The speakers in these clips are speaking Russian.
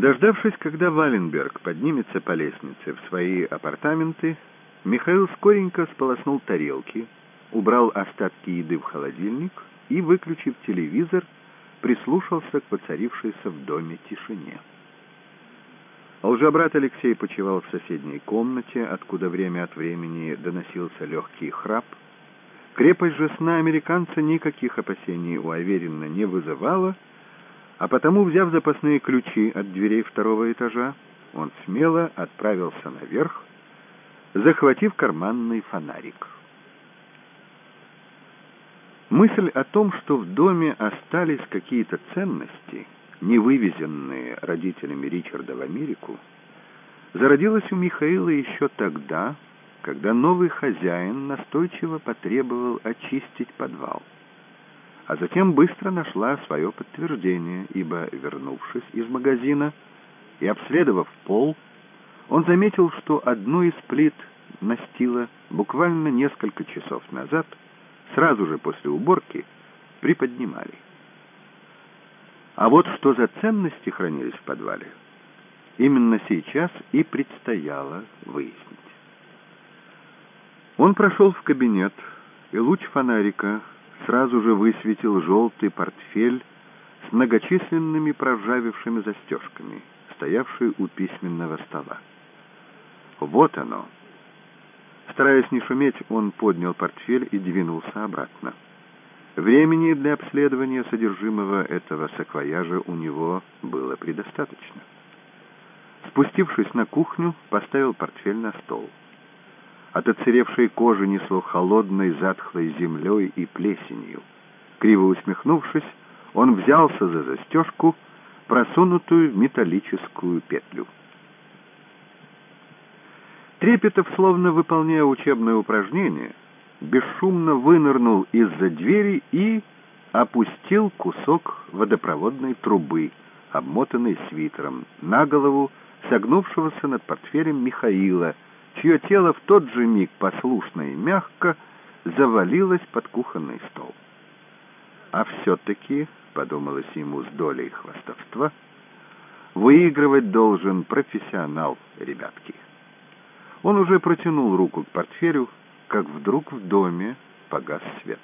Дождавшись, когда Валенберг поднимется по лестнице в свои апартаменты, Михаил скоренько сполоснул тарелки, убрал остатки еды в холодильник и, выключив телевизор, прислушался к воцарившейся в доме тишине. Лжебрат Алексей почивал в соседней комнате, откуда время от времени доносился легкий храп. Крепость же сна американца никаких опасений у Аверина не вызывала, а потому, взяв запасные ключи от дверей второго этажа, он смело отправился наверх, захватив карманный фонарик. Мысль о том, что в доме остались какие-то ценности, не вывезенные родителями Ричарда в Америку, зародилась у Михаила еще тогда, когда новый хозяин настойчиво потребовал очистить подвал а затем быстро нашла свое подтверждение, ибо, вернувшись из магазина и обследовав пол, он заметил, что одну из плит настила буквально несколько часов назад, сразу же после уборки, приподнимали. А вот что за ценности хранились в подвале, именно сейчас и предстояло выяснить. Он прошел в кабинет, и луч фонарика сразу же высветил желтый портфель с многочисленными проржавевшими застежками, стоявший у письменного стола. Вот оно. Стараясь не шуметь, он поднял портфель и двинулся обратно. Времени для обследования содержимого этого саквояжа у него было предостаточно. Спустившись на кухню, поставил портфель на стол. От оцаревшей кожи несло холодной, затхлой землей и плесенью. Криво усмехнувшись, он взялся за застежку, просунутую в металлическую петлю. Трепетов, словно выполняя учебное упражнение, бесшумно вынырнул из-за двери и опустил кусок водопроводной трубы, обмотанный свитером, на голову согнувшегося над портфелем Михаила — чье тело в тот же миг послушно и мягко завалилось под кухонный стол. А все-таки, подумалось ему с долей хвастовства, выигрывать должен профессионал, ребятки. Он уже протянул руку к портфелю, как вдруг в доме погас свет.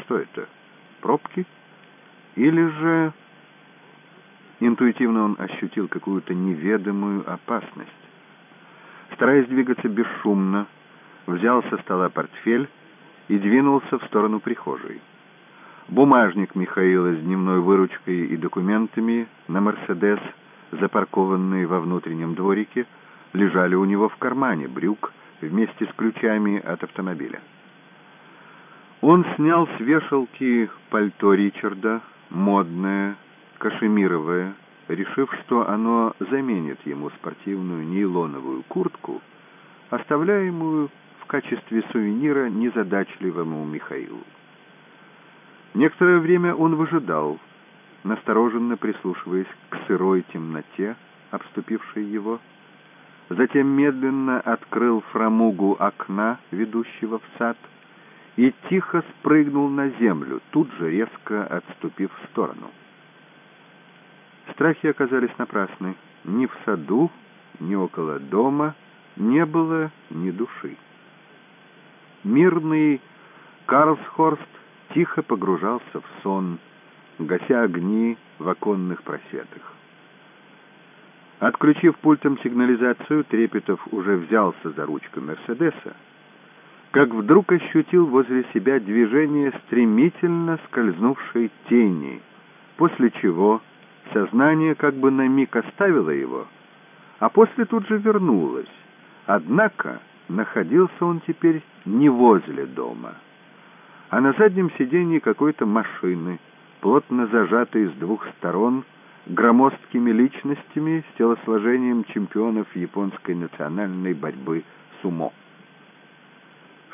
Что это? Пробки? Или же... Интуитивно он ощутил какую-то неведомую опасность. Стараясь двигаться бесшумно, взял со стола портфель и двинулся в сторону прихожей. Бумажник Михаила с дневной выручкой и документами на «Мерседес», запаркованные во внутреннем дворике, лежали у него в кармане брюк вместе с ключами от автомобиля. Он снял с вешалки пальто Ричарда, модное, кашемировое, решив, что оно заменит ему спортивную нейлоновую куртку, оставляемую в качестве сувенира незадачливому Михаилу. Некоторое время он выжидал, настороженно прислушиваясь к сырой темноте, обступившей его. Затем медленно открыл фрамугу окна, ведущего в сад, и тихо спрыгнул на землю, тут же резко отступив в сторону. Страхи оказались напрасны. Ни в саду, ни около дома не было ни души. Мирный Карлсхорст тихо погружался в сон, гася огни в оконных просветах. Отключив пультом сигнализацию, Трепетов уже взялся за ручку Мерседеса, как вдруг ощутил возле себя движение стремительно скользнувшей тени, после чего Сознание как бы на миг оставило его, а после тут же вернулось. Однако находился он теперь не возле дома, а на заднем сиденье какой-то машины, плотно зажатой с двух сторон громоздкими личностями с телосложением чемпионов японской национальной борьбы сумо.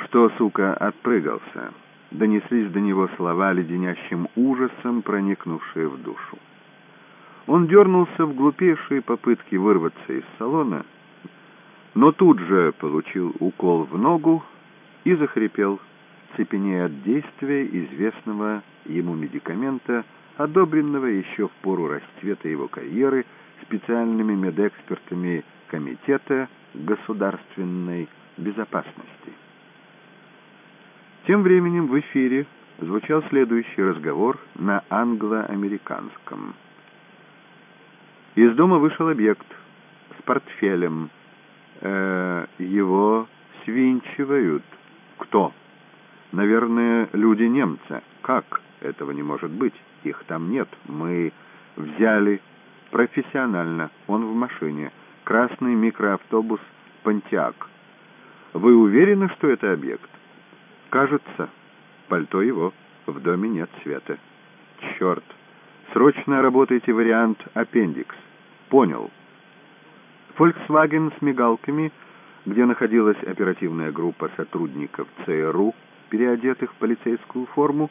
«Что, сука, отпрыгался?» Донеслись до него слова леденящим ужасом, проникнувшие в душу. Он дернулся в глупейшие попытки вырваться из салона, но тут же получил укол в ногу и захрипел, цепенея от действия известного ему медикамента одобренного еще в пору расцвета его карьеры специальными медэкспертами Комитета государственной безопасности. Тем временем в эфире звучал следующий разговор на англо-американском. Из дома вышел объект с портфелем. Э, его свинчивают. Кто? Наверное, люди немца. Как? Этого не может быть. Их там нет. Мы взяли профессионально. Он в машине. Красный микроавтобус «Понтиак». Вы уверены, что это объект? Кажется. Пальто его. В доме нет света. Черт. Срочно работайте вариант «Аппендикс». Понял. Volkswagen с мигалками, где находилась оперативная группа сотрудников ЦРУ, переодетых в полицейскую форму,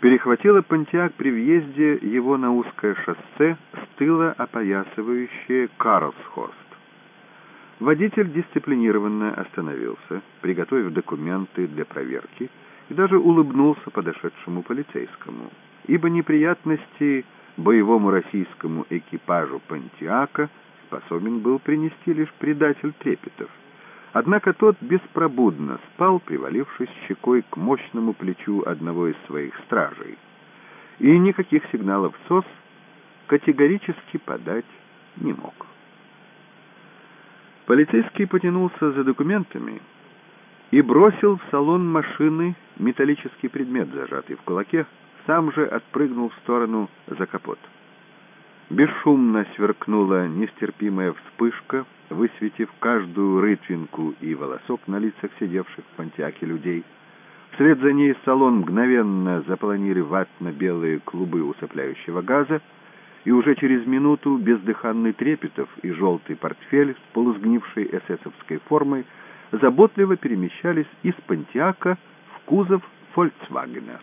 перехватила Понтиак при въезде его на узкое шоссе с тыла опоясывающее Карлсхорст. Водитель дисциплинированно остановился, приготовив документы для проверки, и даже улыбнулся подошедшему полицейскому, ибо неприятности боевому российскому экипажу Понтиака способен был принести лишь предатель Трепетов. Однако тот беспробудно спал, привалившись щекой к мощному плечу одного из своих стражей, и никаких сигналов СОС категорически подать не мог. Полицейский потянулся за документами и бросил в салон машины металлический предмет, зажатый в кулаке, сам же отпрыгнул в сторону за капот. Бесшумно сверкнула нестерпимая вспышка, высветив каждую рытвинку и волосок на лицах сидевших в пантиаке людей. Вслед за ней салон мгновенно заполонили ватно-белые клубы усыпляющего газа, и уже через минуту бездыханный Трепетов и желтый портфель с полусгнившей эсэсовской формой заботливо перемещались из Пантиака в кузов «Фольксвагена».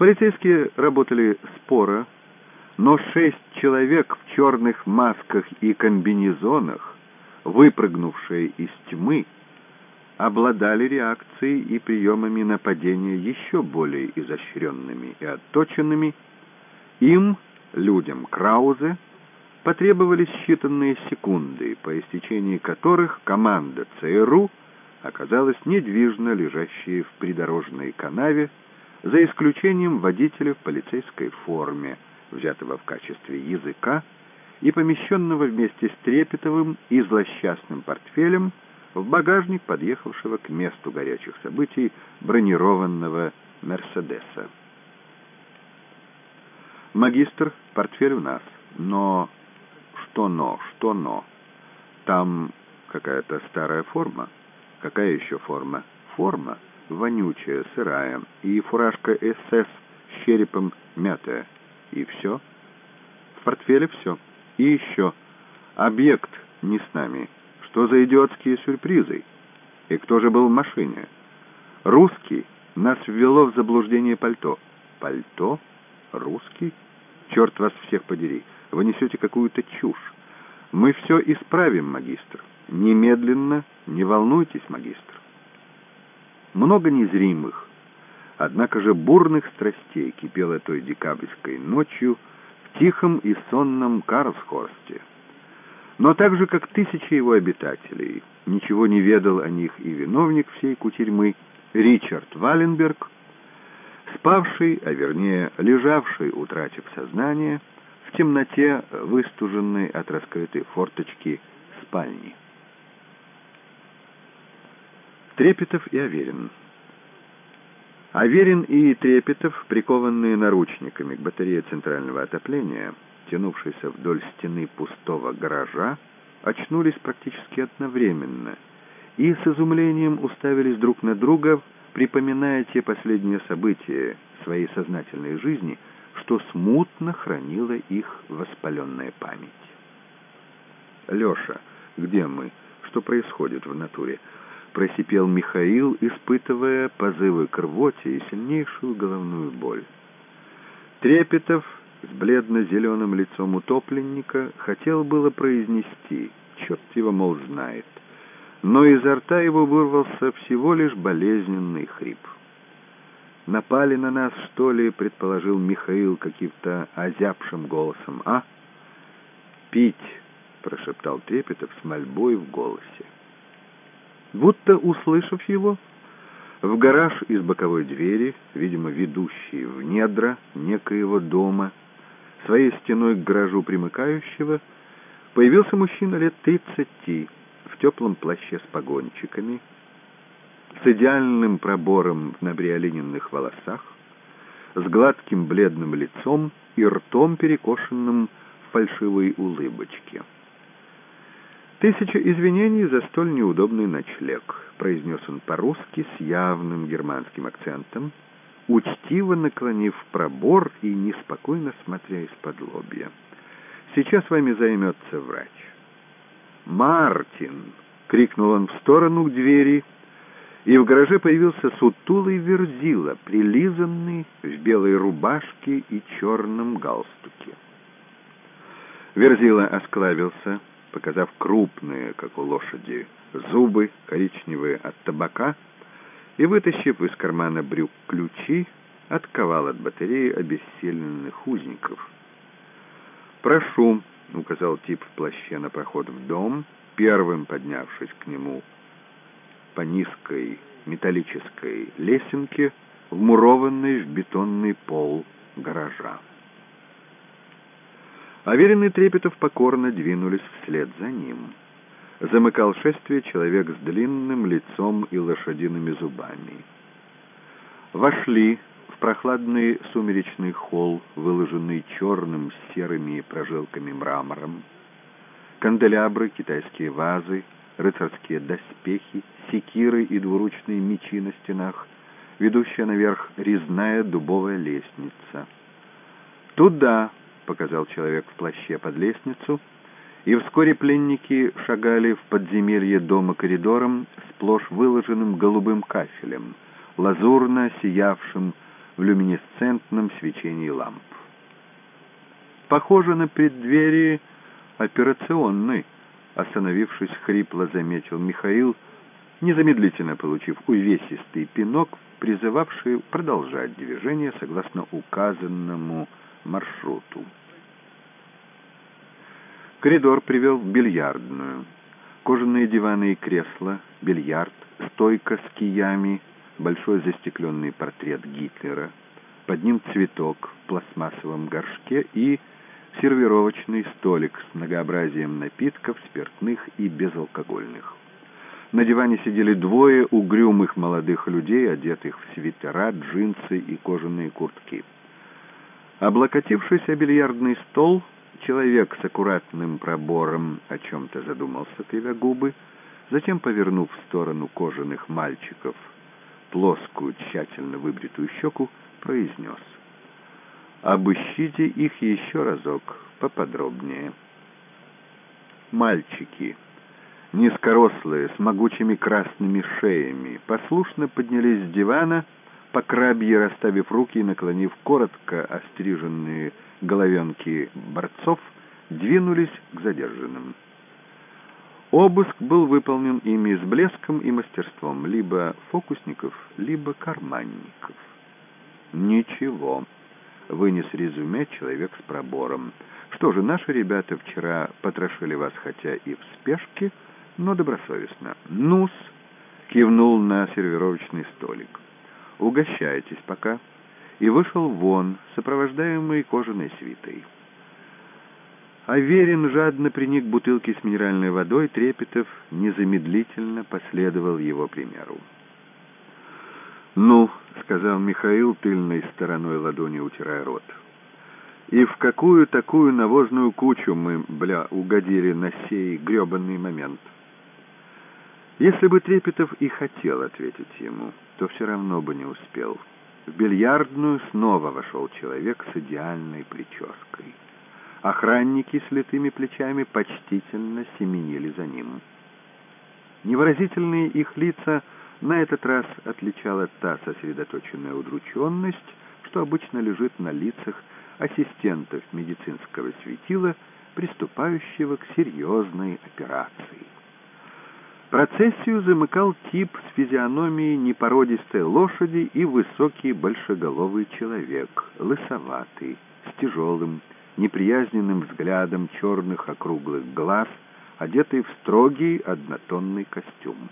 Полицейские работали споро, но шесть человек в черных масках и комбинезонах, выпрыгнувшие из тьмы, обладали реакцией и приемами нападения еще более изощренными и отточенными. Им, людям Краузе, потребовались считанные секунды, по истечении которых команда ЦРУ оказалась недвижно лежащей в придорожной канаве, за исключением водителя в полицейской форме, взятого в качестве языка и помещенного вместе с Трепетовым и злосчастным портфелем в багажник подъехавшего к месту горячих событий бронированного «Мерседеса». «Магистр, портфель у нас, но...» «Что но? Что но? Там какая-то старая форма». «Какая еще форма?» «Форма» вонючая, сырая, и фуражка СС с черепом мятая. И все. В портфеле все. И еще. Объект не с нами. Что за идиотские сюрпризы? И кто же был в машине? Русский. Нас ввело в заблуждение пальто. Пальто? Русский? Черт вас всех подери. Вы несете какую-то чушь. Мы все исправим, магистр. Немедленно, не волнуйтесь, магистр много незримых, однако же бурных страстей кипело той декабрьской ночью в тихом и сонном Карлсхорсте. Но так же, как тысячи его обитателей, ничего не ведал о них и виновник всей кутерьмы Ричард Валенберг, спавший, а вернее лежавший, утратив сознание, в темноте, выстуженной от раскрытой форточки спальни. Трепетов и Аверин. Аверин и Трепетов, прикованные наручниками к батарее центрального отопления, тянувшейся вдоль стены пустого гаража, очнулись практически одновременно и с изумлением уставились друг на друга, припоминая те последние события своей сознательной жизни, что смутно хранила их воспаленная память. «Леша, где мы? Что происходит в натуре?» — просипел Михаил, испытывая позывы к рвоте и сильнейшую головную боль. Трепетов с бледно-зеленым лицом утопленника хотел было произнести, черт его, мол, знает, но изо рта его вырвался всего лишь болезненный хрип. Напали на нас, что ли, предположил Михаил каким-то озябшим голосом, а? Пить, прошептал Трепетов с мольбой в голосе. Будто услышав его, в гараж из боковой двери, видимо, ведущей в недра некоего дома, своей стеной к гаражу примыкающего, появился мужчина лет тридцати, в теплом плаще с погончиками, с идеальным пробором в набриолиненных волосах, с гладким бледным лицом и ртом, перекошенным в фальшивой улыбочке. «Тысяча извинений за столь неудобный ночлег», — произнес он по-русски с явным германским акцентом, учтиво наклонив пробор и неспокойно смотря из-под лобья. «Сейчас вами займется врач». «Мартин!» — крикнул он в сторону к двери, и в гараже появился сутулый верзила, прилизанный в белой рубашке и черном галстуке. Верзила осклавился, показав крупные, как у лошади, зубы, коричневые от табака, и, вытащив из кармана брюк ключи, отковал от батареи обессиленных узников. «Прошу», — указал тип в плаще на проход в дом, первым поднявшись к нему по низкой металлической лесенке, вмурованной в бетонный пол гаража. Аверин Трепетов покорно двинулись вслед за ним. Замыкал шествие человек с длинным лицом и лошадиными зубами. Вошли в прохладный сумеречный холл, выложенный черным с серыми прожилками мрамором. Канделябры, китайские вазы, рыцарские доспехи, секиры и двуручные мечи на стенах, ведущая наверх резная дубовая лестница. «Туда!» — показал человек в плаще под лестницу, и вскоре пленники шагали в подземелье дома коридором, сплошь выложенным голубым кафелем, лазурно сиявшим в люминесцентном свечении ламп. Похоже на преддверие операционной, остановившись, хрипло заметил Михаил, незамедлительно получив увесистый пинок, призывавший продолжать движение согласно указанному маршруту. Коридор привел в бильярдную. Кожаные диваны и кресла, бильярд, стойка с киями, большой застекленный портрет Гитлера, под ним цветок в пластмассовом горшке и сервировочный столик с многообразием напитков, спиртных и безалкогольных. На диване сидели двое угрюмых молодых людей, одетых в свитера, джинсы и кожаные куртки. Облокотившись о бильярдный стол, человек с аккуратным пробором о чем-то задумался, кривя губы, затем, повернув в сторону кожаных мальчиков плоскую, тщательно выбритую щеку, произнес — Обыщите их еще разок, поподробнее. Мальчики, низкорослые, с могучими красными шеями, послушно поднялись с дивана, по крабье расставив руки и наклонив коротко остриженные головенки борцов, двинулись к задержанным. Обыск был выполнен ими с блеском и мастерством либо фокусников, либо карманников. Ничего вынес резюме человек с пробором. Что же, наши ребята вчера потрошили вас, хотя и в спешке, но добросовестно. Нус кивнул на сервировочный столик. Угощайтесь пока. И вышел вон, сопровождаемый кожаной свитой. Аверин жадно приник к бутылке с минеральной водой, Трепетов незамедлительно последовал его примеру. «Ну», — сказал Михаил тыльной стороной ладони, утирая рот. «И в какую такую навозную кучу мы, бля, угодили на сей гребанный момент?» Если бы Трепетов и хотел ответить ему, то все равно бы не успел. В бильярдную снова вошел человек с идеальной прической. Охранники с литыми плечами почтительно семенили за ним. Невыразительные их лица — на этот раз отличала та сосредоточенная удрученность, что обычно лежит на лицах ассистентов медицинского светила, приступающего к серьезной операции. Процессию замыкал тип с физиономией непородистой лошади и высокий большеголовый человек, лысоватый, с тяжелым, неприязненным взглядом черных округлых глаз, одетый в строгий однотонный костюм.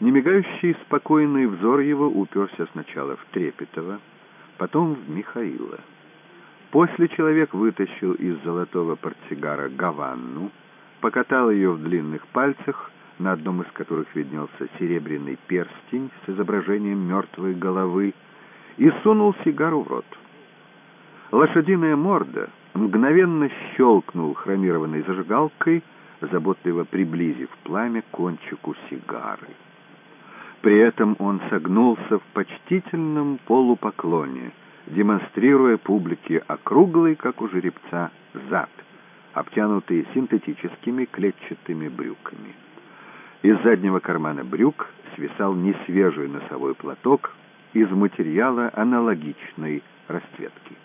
Немигающий спокойный взор его уперся сначала в Трепетова, потом в Михаила. После человек вытащил из золотого портсигара гаванну, покатал ее в длинных пальцах, на одном из которых виднелся серебряный перстень с изображением мертвой головы, и сунул сигару в рот. Лошадиная морда мгновенно щелкнул хромированной зажигалкой, заботливо приблизив пламя кончику сигары. При этом он согнулся в почтительном полупоклоне, демонстрируя публике округлый, как у жеребца, зад — обтянутые синтетическими клетчатыми брюками. Из заднего кармана брюк свисал несвежий носовой платок из материала аналогичной расцветки.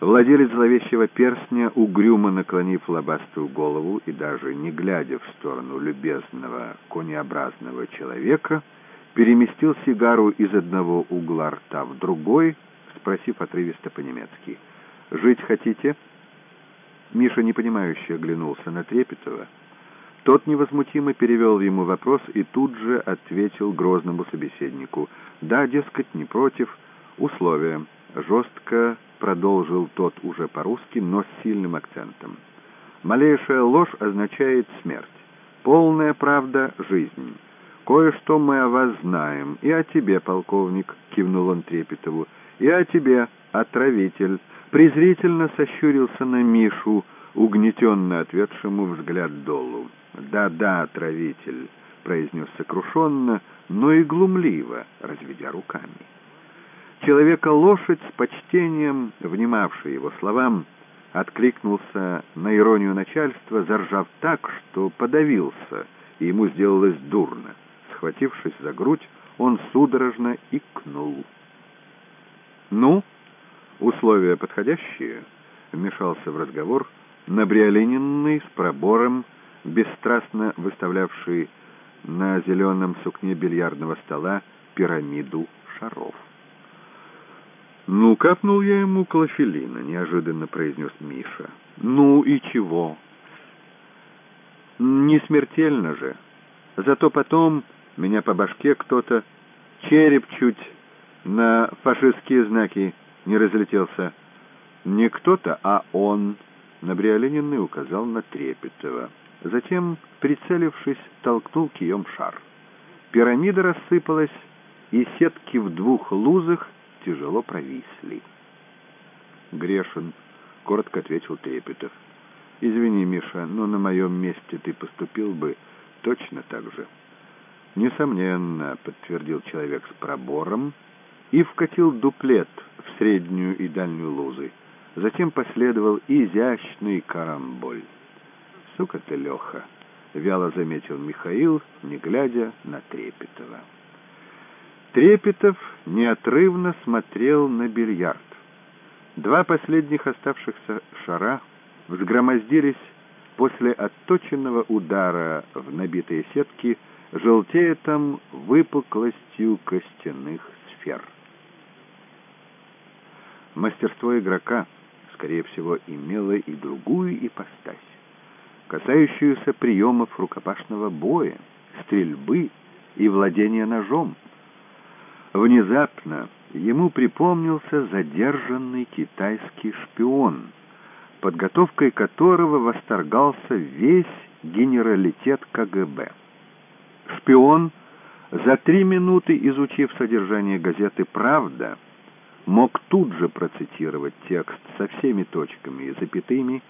Владелец зловещего перстня, угрюмо наклонив лобастую голову и даже не глядя в сторону любезного конеобразного человека, переместил сигару из одного угла рта в другой, спросив отрывисто по-немецки «Жить хотите?» Миша непонимающе оглянулся на Трепетова. Тот невозмутимо перевел ему вопрос и тут же ответил грозному собеседнику. «Да, дескать, не против. Условия». Жестко продолжил тот уже по-русски, но с сильным акцентом. «Малейшая ложь означает смерть. Полная правда — жизнь. Кое-что мы о вас знаем. И о тебе, полковник», — кивнул он Трепетову, — «и о тебе, отравитель» презрительно сощурился на Мишу, угнетенно ответшему взгляд долу. «Да-да, отравитель», — произнес сокрушенно, но и глумливо, разведя руками. Человека-лошадь с почтением, внимавший его словам, откликнулся на иронию начальства, заржав так, что подавился, и ему сделалось дурно. Схватившись за грудь, он судорожно икнул. «Ну?» Условия подходящие, вмешался в разговор набриолиненный с пробором, бесстрастно выставлявший на зеленом сукне бильярдного стола пирамиду шаров. «Ну, капнул я ему клофелина», — неожиданно произнес Миша. «Ну и чего?» «Не смертельно же. Зато потом меня по башке кто-то череп чуть на фашистские знаки не разлетелся. Не кто-то, а он. Набриолиненный указал на Трепетова. Затем, прицелившись, толкнул кием шар. Пирамида рассыпалась, и сетки в двух лузах тяжело провисли. «Грешен», — коротко ответил Трепетов. «Извини, Миша, но на моем месте ты поступил бы точно так же». «Несомненно», — подтвердил человек с пробором, — и вкатил дуплет в среднюю и дальнюю лузы. Затем последовал изящный карамболь. «Сука ты, Леха!» — вяло заметил Михаил, не глядя на Трепетова. Трепетов неотрывно смотрел на бильярд. Два последних оставшихся шара взгромоздились после отточенного удара в набитые сетки, желтея там выпуклостью костяных сфер. Мастерство игрока, скорее всего, имело и другую ипостась, касающуюся приемов рукопашного боя, стрельбы и владения ножом. Внезапно ему припомнился задержанный китайский шпион, подготовкой которого восторгался весь генералитет КГБ. Шпион, за три минуты изучив содержание газеты «Правда», мог тут же процитировать текст со всеми точками и запятыми.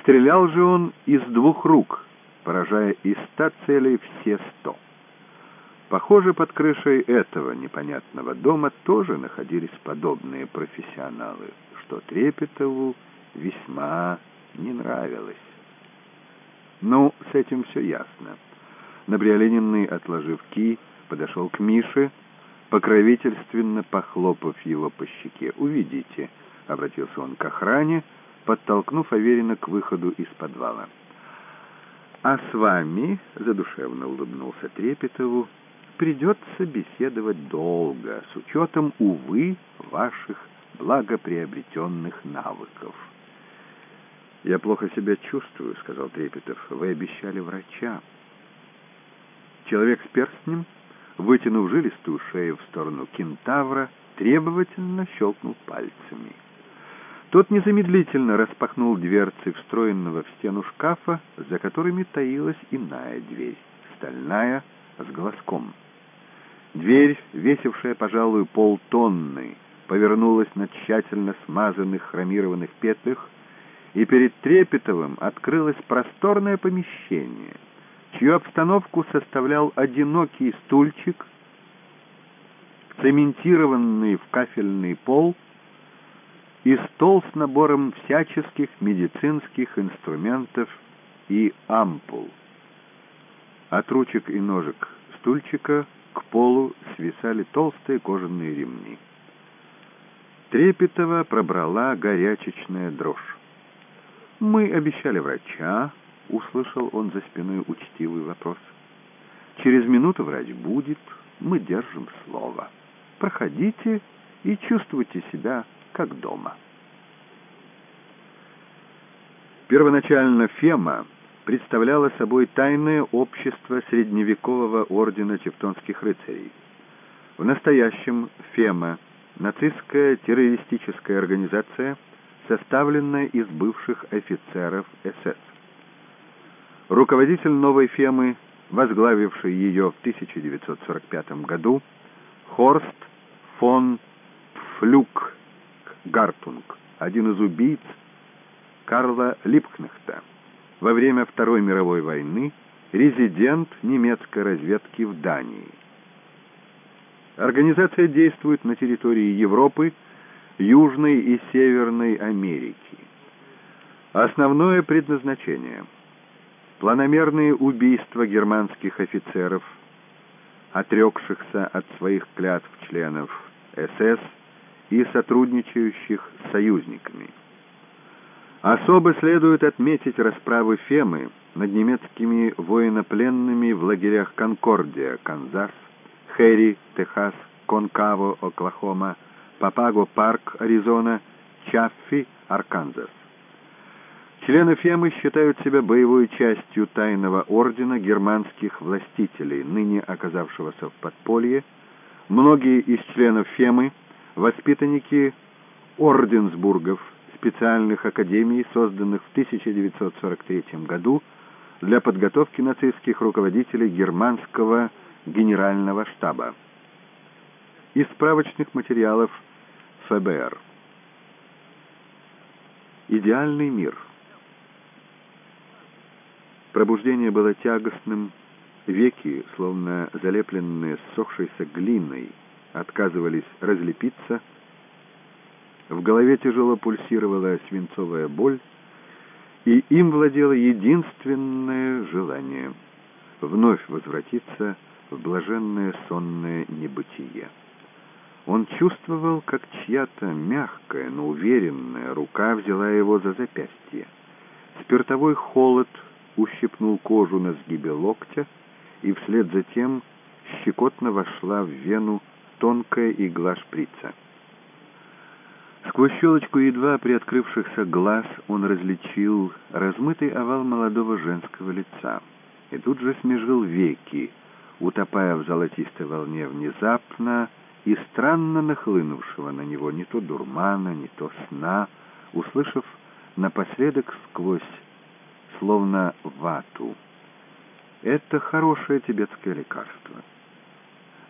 Стрелял же он из двух рук, поражая из ста целей все сто. Похоже, под крышей этого непонятного дома тоже находились подобные профессионалы, что Трепетову весьма не нравилось. Ну, с этим все ясно. Набриолиненный, отложив ки, подошел к Мише, покровительственно похлопав его по щеке. «Увидите», — обратился он к охране, подтолкнув Аверина к выходу из подвала. А с вами, — задушевно улыбнулся Трепетову, — придется беседовать долго, с учетом, увы, ваших благоприобретенных навыков. «Я плохо себя чувствую», — сказал Трепетов. «Вы обещали врача». Человек с перстнем, вытянув жилистую шею в сторону кентавра, требовательно щелкнул пальцами. Тот незамедлительно распахнул дверцы встроенного в стену шкафа, за которыми таилась иная дверь, стальная, с глазком. Дверь, весившая, пожалуй, полтонны, повернулась на тщательно смазанных хромированных петлях, и перед Трепетовым открылось просторное помещение, чью обстановку составлял одинокий стульчик, цементированный в кафельный пол и стол с набором всяческих медицинских инструментов и ампул. От ручек и ножек стульчика к полу свисали толстые кожаные ремни. Трепетова пробрала горячечная дрожь. «Мы обещали врача», — услышал он за спиной учтивый вопрос. «Через минуту врач будет, мы держим слово. Проходите и чувствуйте себя как дома». Первоначально Фема представляла собой тайное общество средневекового ордена тевтонских рыцарей. В настоящем Фема – нацистская террористическая организация – составленная из бывших офицеров СС. Руководитель новой фемы, возглавивший ее в 1945 году, Хорст фон Флюк Гартунг, один из убийц Карла Липкнехта, во время Второй мировой войны резидент немецкой разведки в Дании. Организация действует на территории Европы, Южной и Северной Америки. Основное предназначение – планомерные убийства германских офицеров, отрекшихся от своих клятв членов СС и сотрудничающих с союзниками. Особо следует отметить расправы Фемы над немецкими военнопленными в лагерях Конкордия, Канзас, Хэри, Техас, Конкаво, Оклахома, Папаго-Парк, Аризона, Чаффи, Арканзас. Члены Фемы считают себя боевой частью тайного ордена германских властителей, ныне оказавшегося в подполье. Многие из членов Фемы – воспитанники Орденсбургов, специальных академий, созданных в 1943 году для подготовки нацистских руководителей германского генерального штаба. Из справочных материалов – ФБР. Идеальный мир. Пробуждение было тягостным, веки, словно залепленные ссохшейся глиной, отказывались разлепиться, в голове тяжело пульсировала свинцовая боль, и им владело единственное желание — вновь возвратиться в блаженное сонное небытие. Он чувствовал, как чья-то мягкая, но уверенная рука взяла его за запястье. Спиртовой холод ущипнул кожу на сгибе локтя, и вслед за тем щекотно вошла в вену тонкая игла шприца. Сквозь щелочку едва приоткрывшихся глаз он различил размытый овал молодого женского лица и тут же смежил веки, утопая в золотистой волне внезапно, и странно нахлынувшего на него не то дурмана, не то сна, услышав напоследок сквозь, словно вату. Это хорошее тибетское лекарство.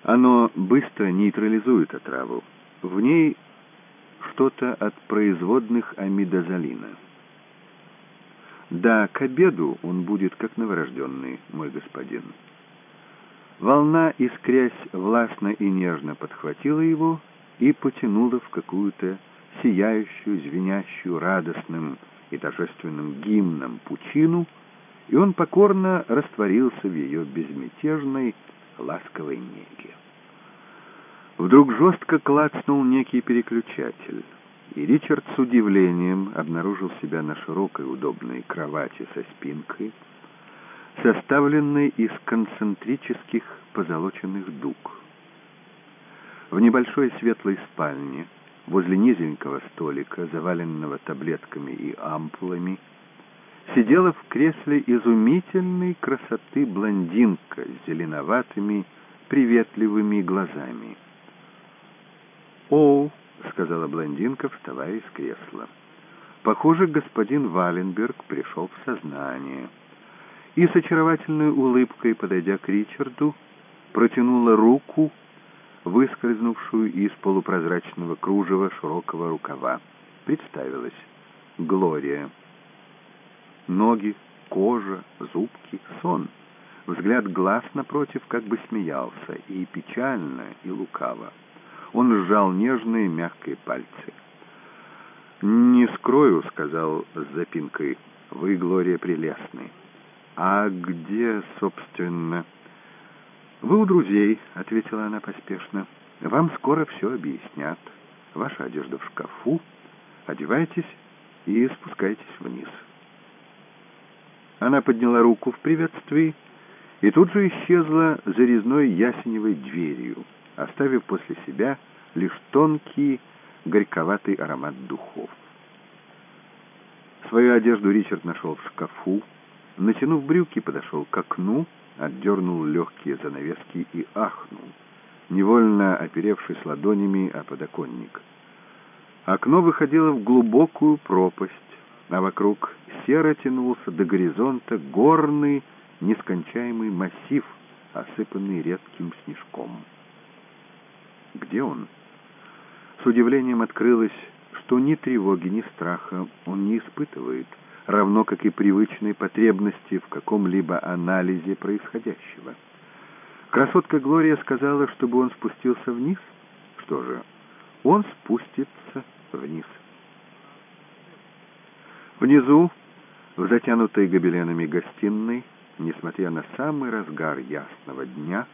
Оно быстро нейтрализует отраву. В ней что-то от производных амидозолина. Да, к обеду он будет как новорожденный, мой господин. Волна, искрясь властно и нежно, подхватила его и потянула в какую-то сияющую, звенящую, радостным и торжественным гимном пучину, и он покорно растворился в ее безмятежной, ласковой неге. Вдруг жестко клацнул некий переключатель, и Ричард с удивлением обнаружил себя на широкой удобной кровати со спинкой, составленной из концентрических позолоченных дуг. В небольшой светлой спальне, возле низенького столика, заваленного таблетками и ампулами, сидела в кресле изумительной красоты блондинка с зеленоватыми, приветливыми глазами. «О!» — сказала блондинка, вставая из кресла. «Похоже, господин Валенберг пришел в сознание» и с очаровательной улыбкой, подойдя к Ричарду, протянула руку, выскользнувшую из полупрозрачного кружева широкого рукава. Представилась. Глория. Ноги, кожа, зубки, сон. Взгляд глаз напротив как бы смеялся, и печально, и лукаво. Он сжал нежные мягкие пальцы. «Не скрою», — сказал с запинкой, — «вы, Глория, прелестны». «А где, собственно?» «Вы у друзей», — ответила она поспешно. «Вам скоро все объяснят. Ваша одежда в шкафу. Одевайтесь и спускайтесь вниз». Она подняла руку в приветствии и тут же исчезла за резной ясеневой дверью, оставив после себя лишь тонкий, горьковатый аромат духов. Свою одежду Ричард нашел в шкафу, натянув брюки, подошел к окну, отдернул легкие занавески и ахнул, невольно оперевшись ладонями о подоконник. Окно выходило в глубокую пропасть, а вокруг серо тянулся до горизонта горный, нескончаемый массив, осыпанный редким снежком. Где он? С удивлением открылось, что ни тревоги, ни страха он не испытывает, равно как и привычной потребности в каком-либо анализе происходящего. Красотка Глория сказала, чтобы он спустился вниз. Что же, он спустится вниз. Внизу, в затянутой гобеленами гостиной, несмотря на самый разгар ясного дня,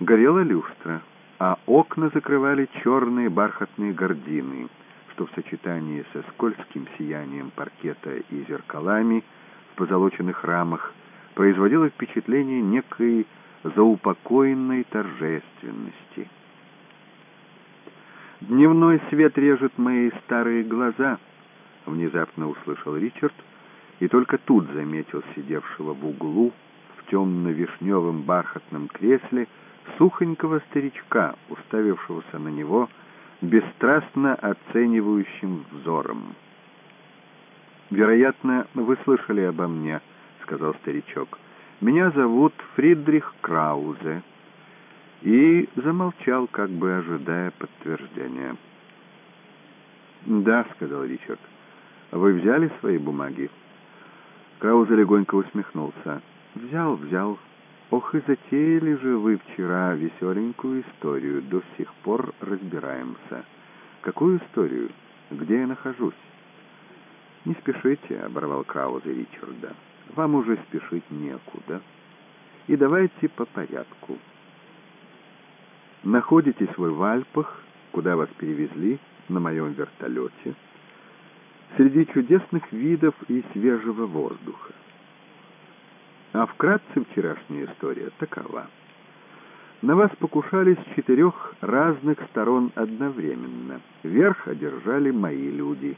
горела люстра, а окна закрывали черные бархатные гардины, что в сочетании со скользким сиянием паркета и зеркалами в позолоченных рамах производило впечатление некой заупокоенной торжественности. «Дневной свет режет мои старые глаза», внезапно услышал Ричард, и только тут заметил сидевшего в углу в темно-вишневом бархатном кресле сухонького старичка, уставившегося на него бесстрастно оценивающим взором. «Вероятно, вы слышали обо мне», — сказал старичок. «Меня зовут Фридрих Краузе». И замолчал, как бы ожидая подтверждения. «Да», — сказал Ричард. Вы взяли свои бумаги?» Краузе легонько усмехнулся. «Взял, взял. Ох, и затеяли же вы вчера веселенькую историю. До сих пор разбираемся. Какую историю? Где я нахожусь?» «Не спешите», — оборвал Краузе Ричарда. «Вам уже спешить некуда. И давайте по порядку. Находитесь вы в Альпах, куда вас перевезли на моем вертолете» среди чудесных видов и свежего воздуха. А вкратце вчерашняя история такова. На вас покушались с четырех разных сторон одновременно. Верх одержали мои люди.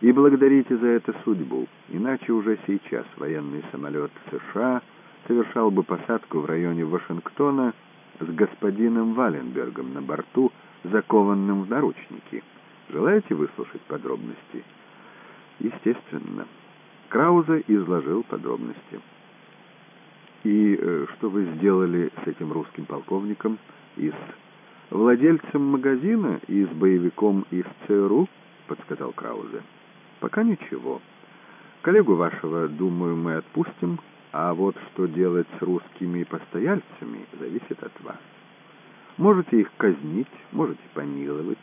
И благодарите за это судьбу, иначе уже сейчас военный самолет США совершал бы посадку в районе Вашингтона с господином Валенбергом на борту, закованным в наручники. Желаете выслушать подробности?» Естественно. Крауза изложил подробности. «И э, что вы сделали с этим русским полковником и с владельцем магазина и с боевиком из ЦРУ?» — подсказал Краузе. «Пока ничего. Коллегу вашего, думаю, мы отпустим, а вот что делать с русскими постояльцами, зависит от вас. Можете их казнить, можете помиловать,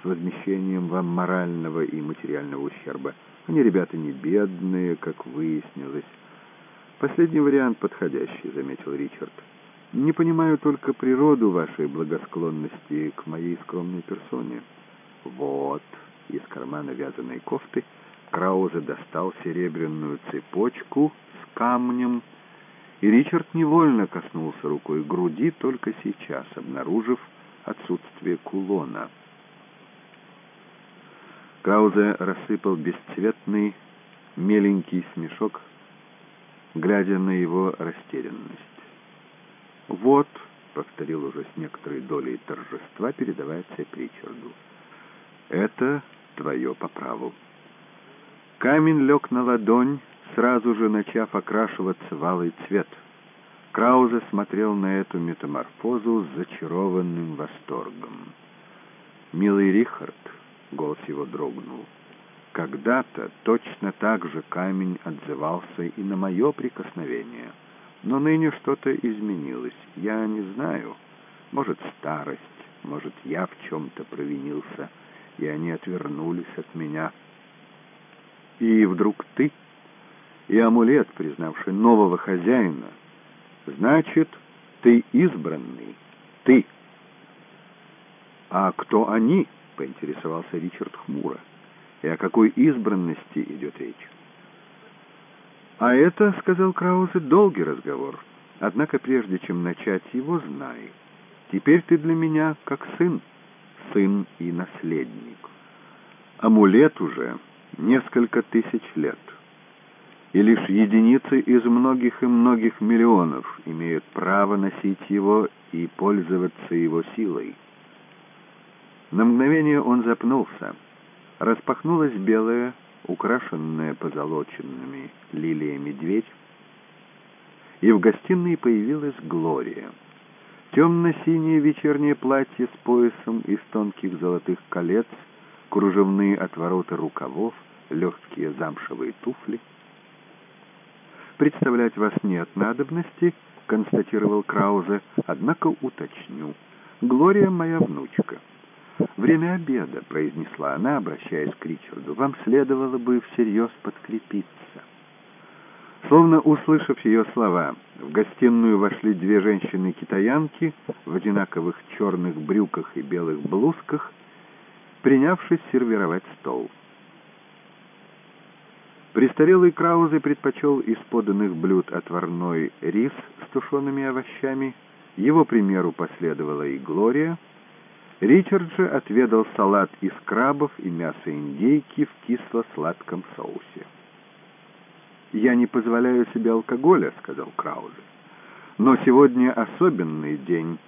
с возмещением вам морального и материального ущерба. Они ребята не бедные, как выяснилось. Последний вариант подходящий, заметил Ричард. Не понимаю только природу вашей благосклонности к моей скромной персоне. Вот, из кармана вязаной кофты Краузе достал серебряную цепочку с камнем и Ричард невольно коснулся рукой груди, только сейчас обнаружив отсутствие кулона. Краузе рассыпал бесцветный, меленький смешок, глядя на его растерянность. «Вот», — повторил уже с некоторой долей торжества, передавая цепь Ричарду, — «это твое по праву». Камень лег на ладонь, сразу же начав окрашиваться в алый цвет. Краузе смотрел на эту метаморфозу с зачарованным восторгом. «Милый Рихард», — голос его дрогнул, — «когда-то точно так же камень отзывался и на мое прикосновение. Но ныне что-то изменилось. Я не знаю. Может, старость, может, я в чем-то провинился, и они отвернулись от меня. И вдруг ты...» и амулет, признавший нового хозяина. Значит, ты избранный, ты. А кто они? поинтересовался Ричард хмуро. И о какой избранности идет речь? А это, сказал Краузе, долгий разговор. Однако прежде чем начать его, знай. Теперь ты для меня как сын, сын и наследник. Амулет уже несколько тысяч лет и лишь единицы из многих и многих миллионов имеют право носить его и пользоваться его силой. На мгновение он запнулся. Распахнулась белая, украшенная позолоченными лилиями дверь, и в гостиной появилась Глория. Темно-синее вечернее платье с поясом из тонких золотых колец, кружевные отвороты рукавов, легкие замшевые туфли — «Представлять вас нет надобности», — констатировал Краузе, — «однако уточню. Глория моя внучка». «Время обеда», — произнесла она, обращаясь к Ричарду, — «вам следовало бы всерьез подкрепиться». Словно услышав ее слова, в гостиную вошли две женщины-китаянки в одинаковых черных брюках и белых блузках, принявшись сервировать стол. Престарелый Краузе предпочел из поданных блюд отварной рис с тушеными овощами. Его примеру последовала и Глория. Ричард же отведал салат из крабов и мяса индейки в кисло-сладком соусе. «Я не позволяю себе алкоголя», — сказал Краузе. «Но сегодня особенный день».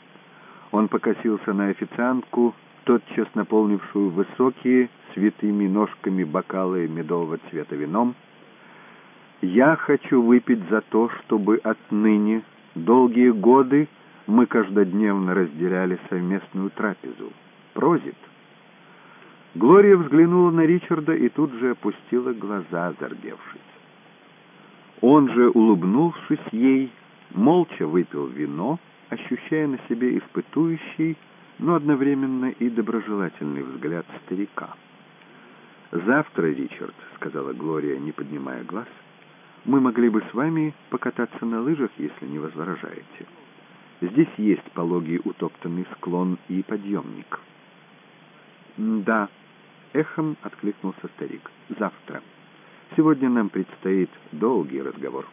Он покосился на официантку, тотчас наполнившую высокие, святыми ножками бокалы медового цвета вином. «Я хочу выпить за то, чтобы отныне, долгие годы, мы каждодневно разделяли совместную трапезу. Прозит». Глория взглянула на Ричарда и тут же опустила глаза, зардевшись. Он же, улыбнувшись ей, молча выпил вино, ощущая на себе испытующий, но одновременно и доброжелательный взгляд старика. «Завтра, Ричард», — сказала Глория, не поднимая глаз, — «мы могли бы с вами покататься на лыжах, если не возражаете. Здесь есть пологий утоптанный склон и подъемник». «Да», — эхом откликнулся старик, — «завтра. Сегодня нам предстоит долгий разговор».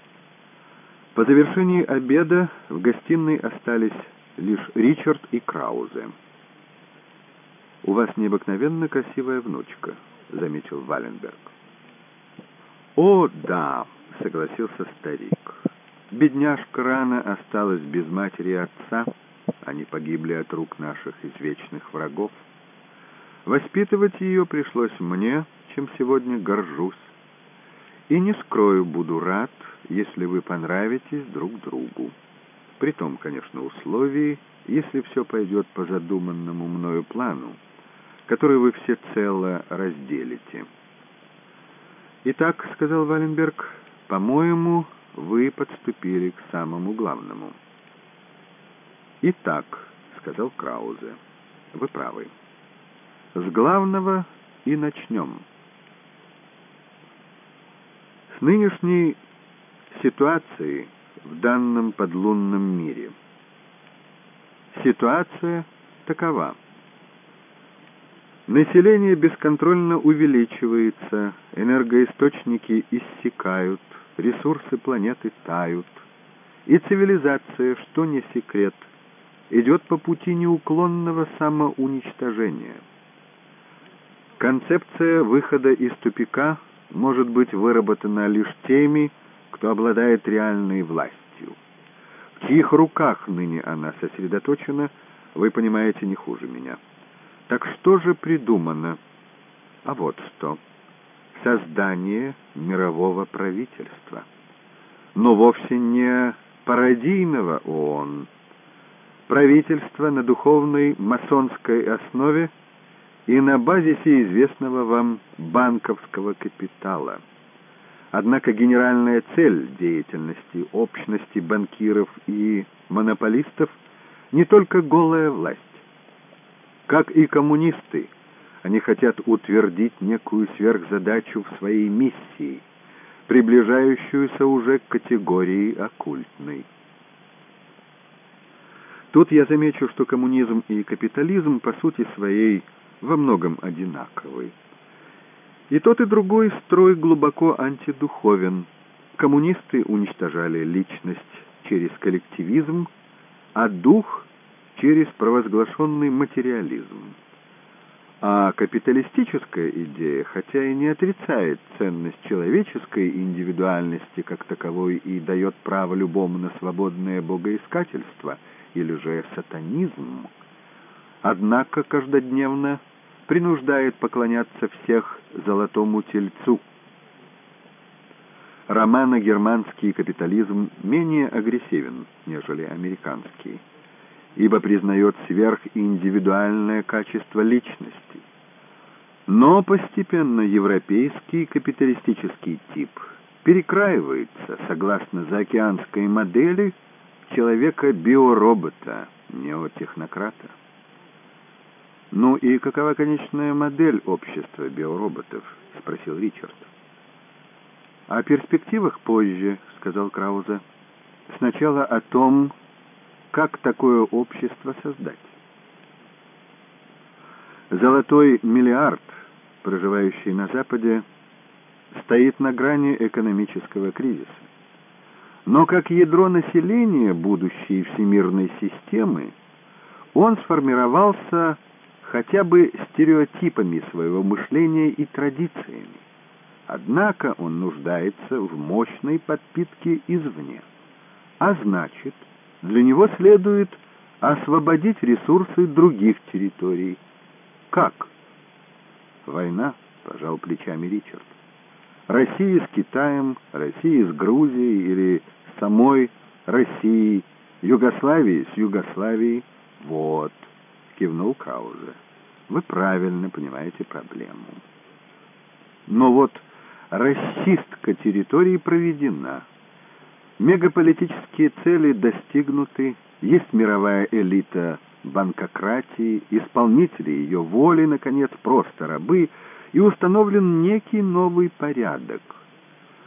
По завершении обеда в гостиной остались лишь Ричард и Краузе. «У вас необыкновенно красивая внучка», — заметил Валенберг. «О, да», — согласился старик. «Бедняжка рано осталась без матери и отца. Они погибли от рук наших извечных врагов. Воспитывать ее пришлось мне, чем сегодня горжусь. И не скрою, буду рад, если вы понравитесь друг другу. При том, конечно, условии, если все пойдет по задуманному мною плану, который вы всецело разделите. «Итак», — сказал Валенберг, — «по-моему, вы подступили к самому главному». «Итак», — сказал Краузе, — «вы правы. С главного и начнем». С нынешней ситуации в данном подлунном мире. Ситуация такова. Население бесконтрольно увеличивается, энергоисточники иссякают, ресурсы планеты тают, И цивилизация, что не секрет, идет по пути неуклонного самоуничтожения. Концепция выхода из тупика может быть выработана лишь теми, кто обладает реальной властью. В чьих руках ныне она сосредоточена, вы понимаете не хуже меня. Так что же придумано? А вот что. Создание мирового правительства. Но вовсе не пародийного ООН. Правительство на духовной масонской основе и на базисе известного вам банковского капитала. Однако генеральная цель деятельности общности банкиров и монополистов не только голая власть. Как и коммунисты, они хотят утвердить некую сверхзадачу в своей миссии, приближающуюся уже к категории оккультной. Тут я замечу, что коммунизм и капитализм по сути своей во многом одинаковы. И тот, и другой строй глубоко антидуховен. Коммунисты уничтожали личность через коллективизм, а дух через провозглашенный материализм. А капиталистическая идея, хотя и не отрицает ценность человеческой индивидуальности как таковой и дает право любому на свободное богоискательство или же сатанизм, однако каждодневно принуждает поклоняться всех золотому тельцу. Романо-германский капитализм менее агрессивен, нежели американский, ибо признает сверхиндивидуальное качество личности. Но постепенно европейский капиталистический тип перекраивается, согласно заокеанской модели, человека-биоробота, неотехнократа. «Ну и какова конечная модель общества биороботов?» — спросил Ричард. «О перспективах позже», — сказал Крауза. «Сначала о том, как такое общество создать». Золотой миллиард, проживающий на Западе, стоит на грани экономического кризиса. Но как ядро населения будущей всемирной системы он сформировался хотя бы стереотипами своего мышления и традициями. Однако он нуждается в мощной подпитке извне. А значит, для него следует освободить ресурсы других территорий. Как? Война, пожал плечами Ричард. Россия с Китаем, Россия с Грузией или самой Россией, Югославия с Югославией. Вот, кивнул Краузе. Вы правильно понимаете проблему. Но вот расчистка территории проведена. Мегаполитические цели достигнуты, есть мировая элита банкократии, исполнители ее воли, наконец, просто рабы, и установлен некий новый порядок.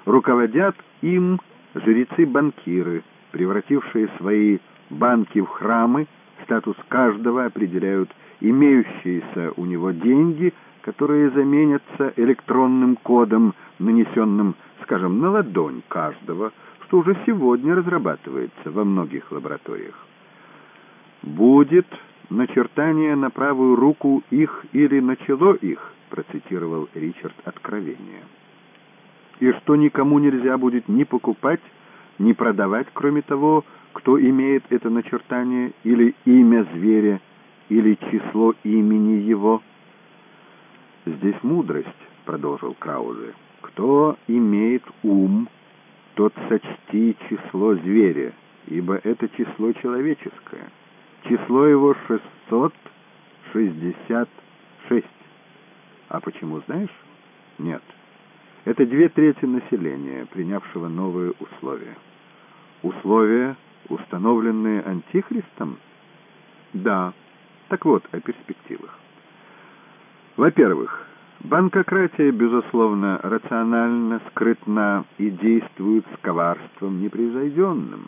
Руководят им жрецы-банкиры, превратившие свои банки в храмы, статус каждого определяют имеющиеся у него деньги, которые заменятся электронным кодом, нанесенным, скажем, на ладонь каждого, что уже сегодня разрабатывается во многих лабораториях. «Будет начертание на правую руку их или начало их», процитировал Ричард Откровение. «И что никому нельзя будет ни покупать, ни продавать, кроме того, кто имеет это начертание или имя зверя, или число имени его? Здесь мудрость, продолжил Краузе. Кто имеет ум, тот сочти число зверя, ибо это число человеческое. Число его 666. А почему, знаешь? Нет. Это две трети населения, принявшего новые условия. Условия, установленные Антихристом? Да. Так вот, о перспективах. Во-первых, банкократия, безусловно, рационально, скрытна и действует с коварством непревзойденным.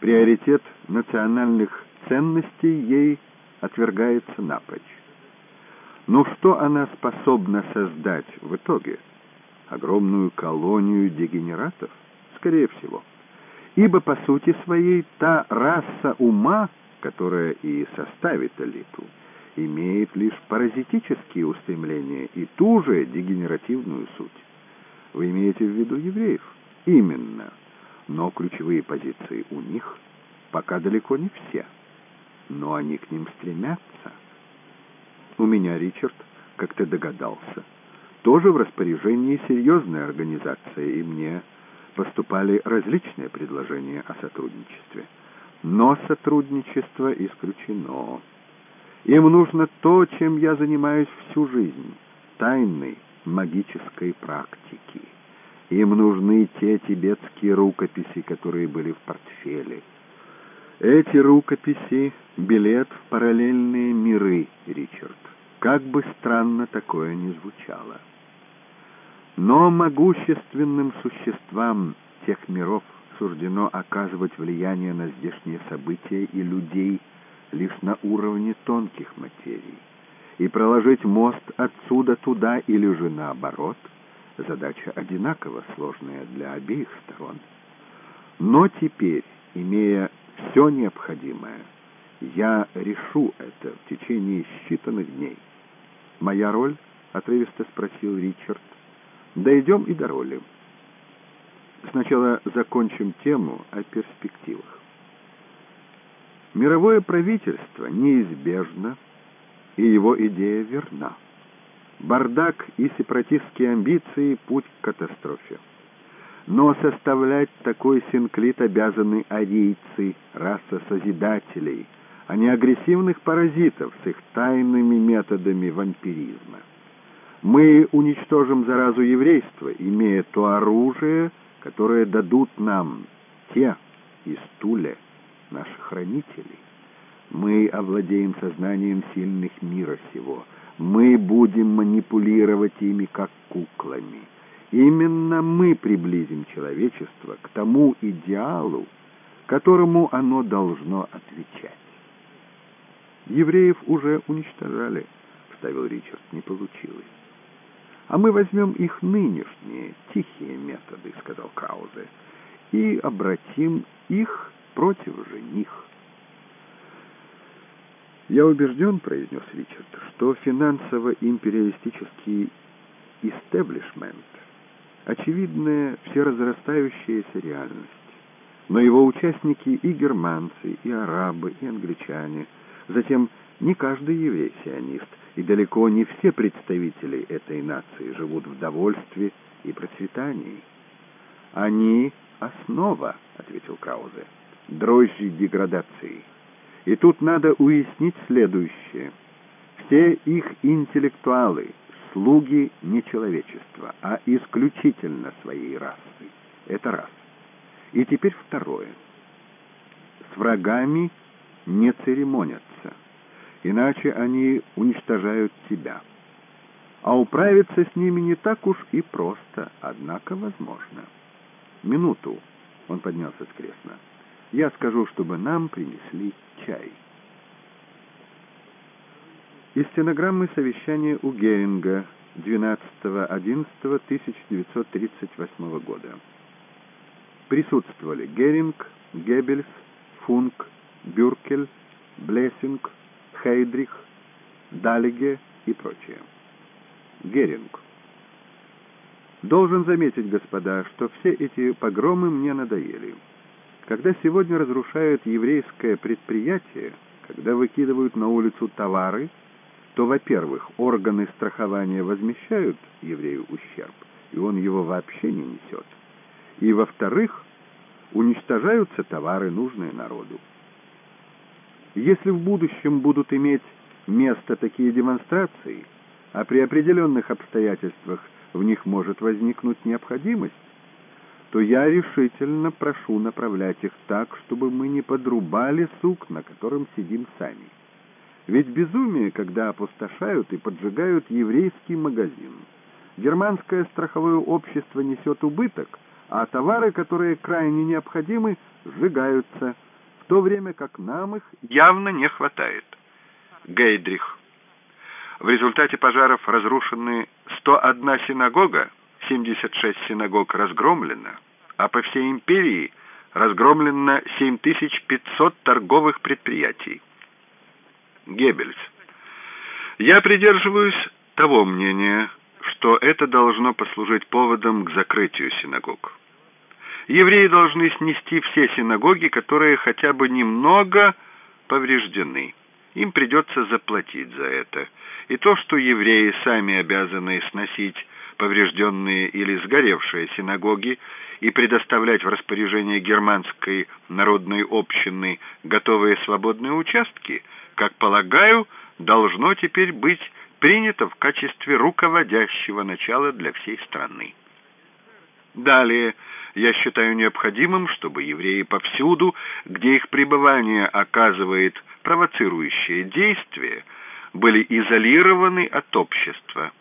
Приоритет национальных ценностей ей отвергается напрочь. Но что она способна создать в итоге? Огромную колонию дегенератов? Скорее всего. Ибо по сути своей та раса ума, которая и составит элиту, имеет лишь паразитические устремления и ту же дегенеративную суть. Вы имеете в виду евреев? Именно. Но ключевые позиции у них пока далеко не все. Но они к ним стремятся. У меня, Ричард, как ты догадался, тоже в распоряжении серьезная организация, и мне поступали различные предложения о сотрудничестве. Но сотрудничество исключено. Им нужно то, чем я занимаюсь всю жизнь — тайной магической практики. Им нужны те тибетские рукописи, которые были в портфеле. Эти рукописи — билет в параллельные миры, Ричард. Как бы странно такое ни звучало. Но могущественным существам тех миров суждено оказывать влияние на здешние события и людей лишь на уровне тонких материй. И проложить мост отсюда туда или же наоборот – задача одинаково сложная для обеих сторон. Но теперь, имея все необходимое, я решу это в течение считанных дней. «Моя роль?» — отрывисто спросил Ричард. Дойдем и до роли. Сначала закончим тему о перспективах. Мировое правительство неизбежно, и его идея верна. Бардак и сепаратистские амбиции – путь к катастрофе. Но составлять такой синклит обязаны арийцы, раса созидателей, а не агрессивных паразитов с их тайными методами вампиризма. Мы уничтожим заразу еврейства, имея то оружие, которое дадут нам те из Туля, наши хранители. Мы овладеем сознанием сильных мира сего. Мы будем манипулировать ими, как куклами. Именно мы приблизим человечество к тому идеалу, которому оно должно отвечать. «Евреев уже уничтожали», — вставил Ричард, — «не получилось». «А мы возьмем их нынешние, тихие методы», — сказал Краузе, «и обратим их против же них». «Я убежден», — произнес Ричард, «что финансово-империалистический истеблишмент — очевидная всеразрастающаяся реальность. Но его участники и германцы, и арабы, и англичане, затем не каждый еврей сионист, и далеко не все представители этой нации живут в довольстве и процветании. «Они — основа», — ответил Краузе, — «дрожжи деградации». И тут надо уяснить следующее. Все их интеллектуалы — слуги не человечества, а исключительно своей расы. Это раз. И теперь второе. С врагами не церемонятся иначе они уничтожают тебя. А управиться с ними не так уж и просто, однако возможно. Минуту. Он поднялся с кресла. Я скажу, чтобы нам принесли чай. Из стенограммы совещания у Геринга 12.11.1938 года. Присутствовали Геринг, Геббельс, Функ, Бюркель, Блессинг, Хейдрих, Далиге и прочее. Геринг. Должен заметить, господа, что все эти погромы мне надоели. Когда сегодня разрушают еврейское предприятие, когда выкидывают на улицу товары, то, во-первых, органы страхования возмещают еврею ущерб, и он его вообще не несет. И, во-вторых, уничтожаются товары, нужные народу. Если в будущем будут иметь место такие демонстрации, а при определенных обстоятельствах в них может возникнуть необходимость, то я решительно прошу направлять их так, чтобы мы не подрубали сук, на котором сидим сами. Ведь безумие, когда опустошают и поджигают еврейский магазин. Германское страховое общество несет убыток, а товары, которые крайне необходимы, сжигаются – в то время как нам их явно не хватает. Гейдрих. В результате пожаров разрушены 101 синагога, 76 синагог разгромлено, а по всей империи разгромлено 7500 торговых предприятий. Геббельс. Я придерживаюсь того мнения, что это должно послужить поводом к закрытию синагог. Евреи должны снести все синагоги, которые хотя бы немного повреждены. Им придется заплатить за это. И то, что евреи сами обязаны сносить поврежденные или сгоревшие синагоги и предоставлять в распоряжение германской народной общины готовые свободные участки, как полагаю, должно теперь быть принято в качестве руководящего начала для всей страны. Далее, я считаю необходимым, чтобы евреи повсюду, где их пребывание оказывает провоцирующее действие, были изолированы от общества.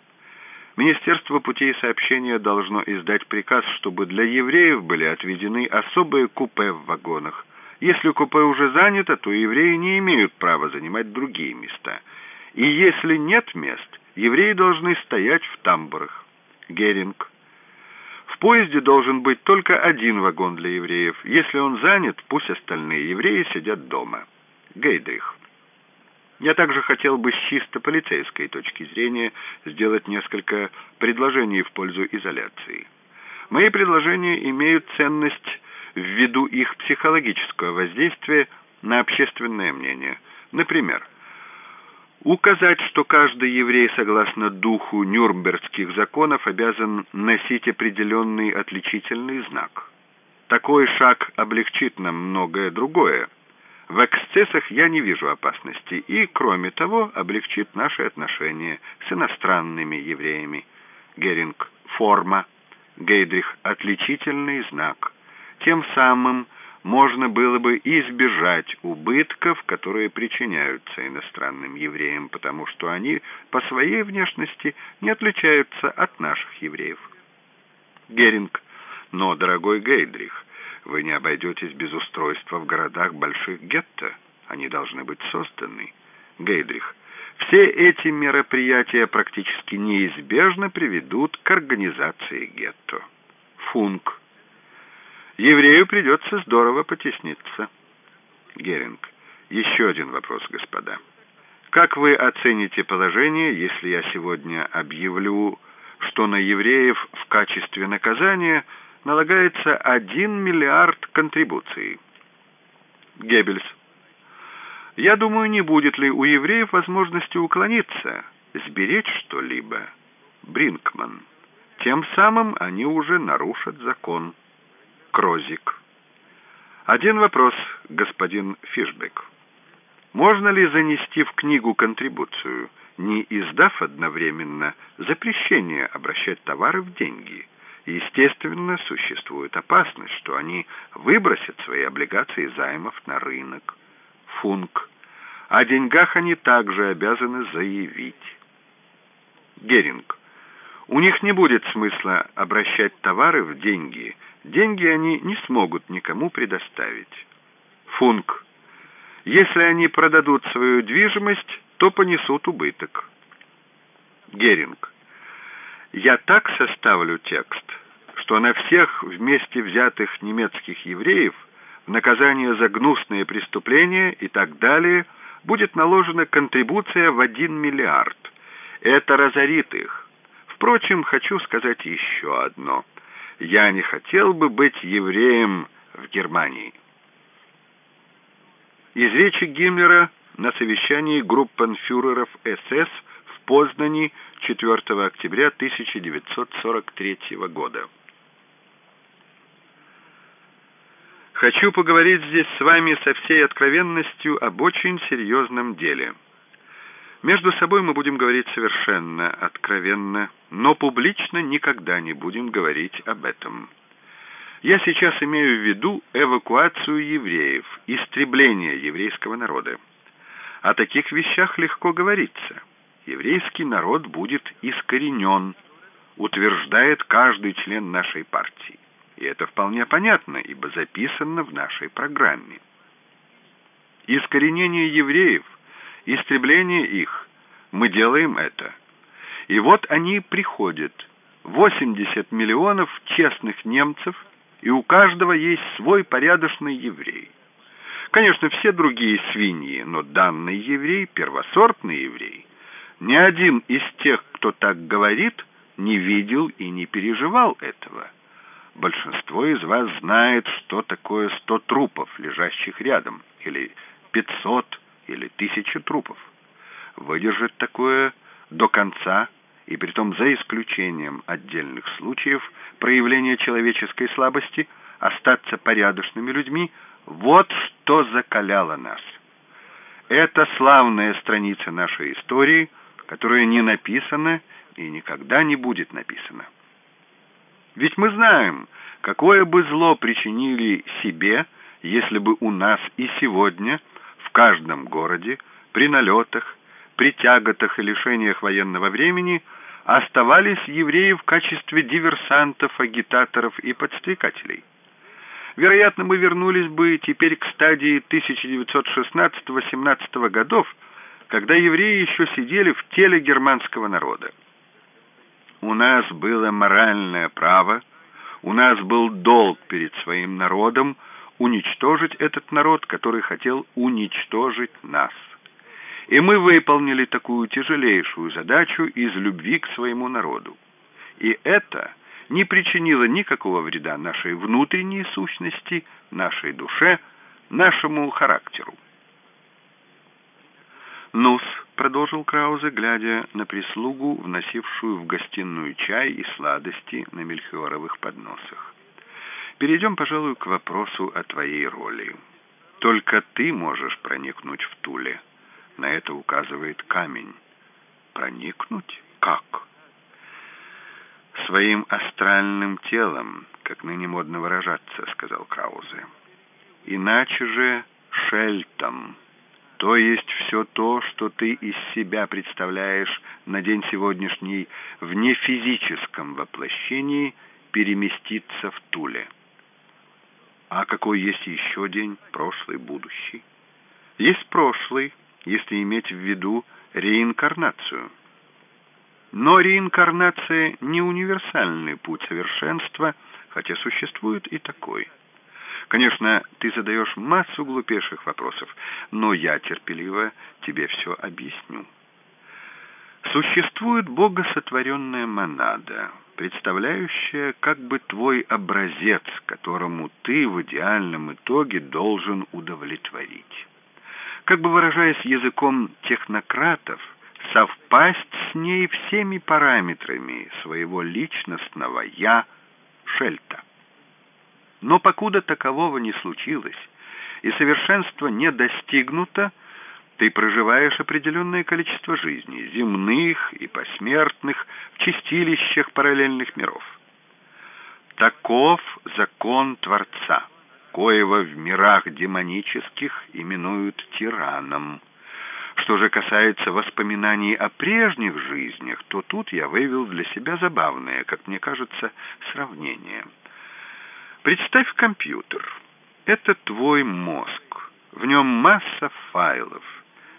Министерство путей сообщения должно издать приказ, чтобы для евреев были отведены особые купе в вагонах. Если купе уже занято, то евреи не имеют права занимать другие места. И если нет мест, евреи должны стоять в тамбурах. Геринг. В поезде должен быть только один вагон для евреев. Если он занят, пусть остальные евреи сидят дома. Гейдрих. Я также хотел бы с чисто полицейской точки зрения сделать несколько предложений в пользу изоляции. Мои предложения имеют ценность ввиду их психологического воздействия на общественное мнение. Например, указать, что каждый еврей, согласно духу нюрнбергских законов, обязан носить определенный отличительный знак. Такой шаг облегчит нам многое другое. В эксцессах я не вижу опасности и, кроме того, облегчит наши отношения с иностранными евреями. Геринг – форма, Гейдрих – отличительный знак. Тем самым можно было бы избежать убытков, которые причиняются иностранным евреям, потому что они по своей внешности не отличаются от наших евреев. Геринг. Но, дорогой Гейдрих, вы не обойдетесь без устройства в городах больших гетто. Они должны быть созданы. Гейдрих. Все эти мероприятия практически неизбежно приведут к организации гетто. Функ. Еврею придется здорово потесниться. Геринг. Еще один вопрос, господа. Как вы оцените положение, если я сегодня объявлю, что на евреев в качестве наказания – налагается 1 миллиард контрибуций. Геббельс. Я думаю, не будет ли у евреев возможности уклониться, сберечь что-либо. Бринкман. Тем самым они уже нарушат закон. Крозик. Один вопрос, господин Фишбек. Можно ли занести в книгу контрибуцию, не издав одновременно запрещение обращать товары в деньги – Естественно, существует опасность, что они выбросят свои облигации займов на рынок. Функ. О деньгах они также обязаны заявить. Геринг. У них не будет смысла обращать товары в деньги. Деньги они не смогут никому предоставить. Функ. Если они продадут свою движимость, то понесут убыток. Геринг. Я так составлю текст, что на всех вместе взятых немецких евреев в наказание за гнусные преступления и так далее будет наложена контрибуция в один миллиард. Это разорит их. Впрочем, хочу сказать еще одно. Я не хотел бы быть евреем в Германии. Из речи Гиммлера на совещании группенфюреров СС Познани 4 октября 1943 года. Хочу поговорить здесь с вами со всей откровенностью об очень серьезном деле. Между собой мы будем говорить совершенно откровенно, но публично никогда не будем говорить об этом. Я сейчас имею в виду эвакуацию евреев, истребление еврейского народа. О таких вещах легко говориться. Еврейский народ будет искоренен, утверждает каждый член нашей партии. И это вполне понятно, ибо записано в нашей программе. Искоренение евреев, истребление их, мы делаем это. И вот они приходят, 80 миллионов честных немцев, и у каждого есть свой порядочный еврей. Конечно, все другие свиньи, но данный еврей — первосортный еврей. Ни один из тех, кто так говорит, не видел и не переживал этого. Большинство из вас знает, что такое сто трупов, лежащих рядом, или пятьсот, или тысяча трупов. Выдержать такое до конца, и притом за исключением отдельных случаев проявления человеческой слабости, остаться порядочными людьми — вот что закаляло нас. Это славная страница нашей истории, которая не написана и никогда не будет написана. Ведь мы знаем, какое бы зло причинили себе, если бы у нас и сегодня в каждом городе при налетах, при тяготах и лишениях военного времени оставались евреи в качестве диверсантов, агитаторов и подстрекателей. Вероятно, мы вернулись бы теперь к стадии 1916-18 годов, когда евреи еще сидели в теле германского народа. У нас было моральное право, у нас был долг перед своим народом уничтожить этот народ, который хотел уничтожить нас. И мы выполнили такую тяжелейшую задачу из любви к своему народу. И это – не причинило никакого вреда нашей внутренней сущности, нашей душе, нашему характеру. «Нус», — продолжил Краузе, глядя на прислугу, вносившую в гостиную чай и сладости на мельхиоровых подносах. «Перейдем, пожалуй, к вопросу о твоей роли. Только ты можешь проникнуть в Туле. На это указывает камень. Проникнуть? Как?» «Своим астральным телом, как ныне модно выражаться», — сказал Краузе. «Иначе же шельтом, то есть все то, что ты из себя представляешь на день сегодняшний в нефизическом воплощении, переместиться в Туле. А какой есть еще день, прошлый, будущий? Есть прошлый, если иметь в виду реинкарнацию». Но реинкарнация не универсальный путь совершенства, хотя существует и такой. Конечно, ты задаешь массу глупейших вопросов, но я терпеливо тебе все объясню. Существует богосотворенная монада, представляющая как бы твой образец, которому ты в идеальном итоге должен удовлетворить. Как бы выражаясь языком технократов – совпасть с ней всеми параметрами своего личностного «я» Шельта. Но покуда такового не случилось, и совершенство не достигнуто, ты проживаешь определенное количество жизней, земных и посмертных, в чистилищах параллельных миров. Таков закон Творца, коего в мирах демонических именуют тираном. Что же касается воспоминаний о прежних жизнях, то тут я вывел для себя забавное, как мне кажется, сравнение. Представь компьютер. Это твой мозг. В нем масса файлов.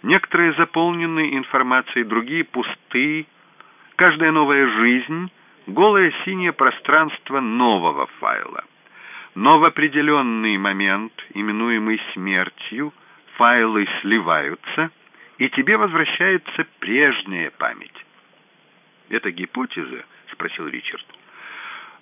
Некоторые заполнены информацией, другие пусты. Каждая новая жизнь — голое синее пространство нового файла. Но в определенный момент, именуемый смертью, файлы сливаются — и тебе возвращается прежняя память. «Это гипотеза?» — спросил Ричард.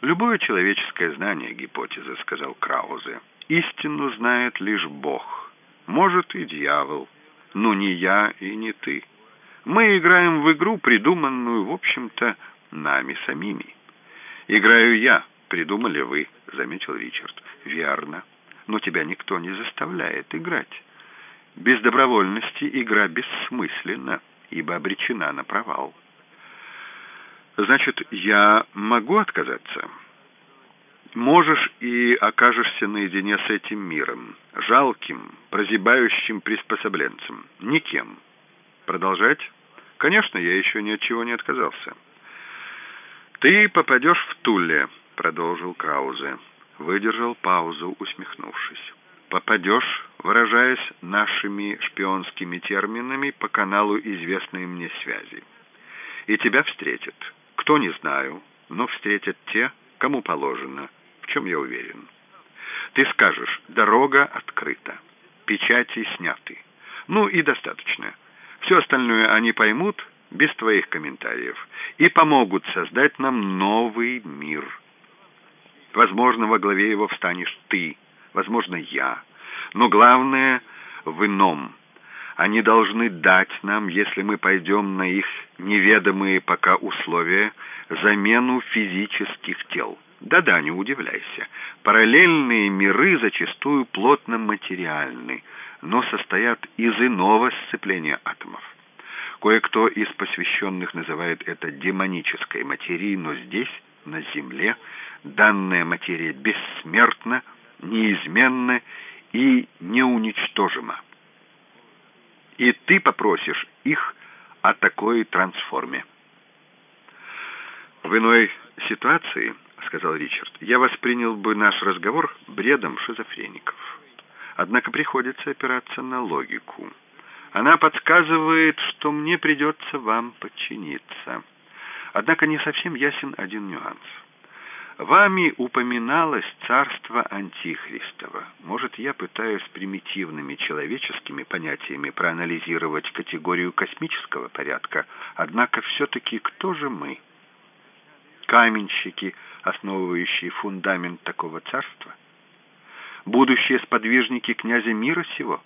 «Любое человеческое знание — гипотеза», — сказал Краузе. «Истину знает лишь Бог. Может, и дьявол. Но не я и не ты. Мы играем в игру, придуманную, в общем-то, нами самими. Играю я, придумали вы», — заметил Ричард. «Верно. Но тебя никто не заставляет играть». Без добровольности игра бессмысленна, ибо обречена на провал. Значит, я могу отказаться? Можешь и окажешься наедине с этим миром, жалким, прозябающим приспособленцем, никем. Продолжать? Конечно, я еще ни от чего не отказался. «Ты попадешь в Туле», — продолжил Краузе. Выдержал паузу, усмехнувшись попадешь, выражаясь нашими шпионскими терминами, по каналу известной мне связи. И тебя встретят. Кто, не знаю, но встретят те, кому положено в чем я уверен. Ты скажешь, дорога открыта, печати сняты. Ну и достаточно. Все остальное они поймут без твоих комментариев и помогут создать нам новый мир. Возможно, во главе его встанешь ты, возможно, я. Но главное в ином. Они должны дать нам, если мы пойдем на их неведомые пока условия, замену физических тел. Да-да, не удивляйся. Параллельные миры зачастую плотно материальны, но состоят из иного сцепления атомов. Кое-кто из посвященных называет это демонической материей, но здесь, на Земле, данная материя бессмертна, неизменна и неуничтожима. И ты попросишь их о такой трансформе. В иной ситуации, сказал Ричард, я воспринял бы наш разговор бредом шизофреников. Однако приходится опираться на логику. Она подсказывает, что мне придется вам подчиниться. Однако не совсем ясен один нюанс. Вами упоминалось царство Антихристова. Может, я пытаюсь примитивными человеческими понятиями проанализировать категорию космического порядка, однако все-таки кто же мы? Каменщики, основывающие фундамент такого царства? Будущие сподвижники князя мира сего?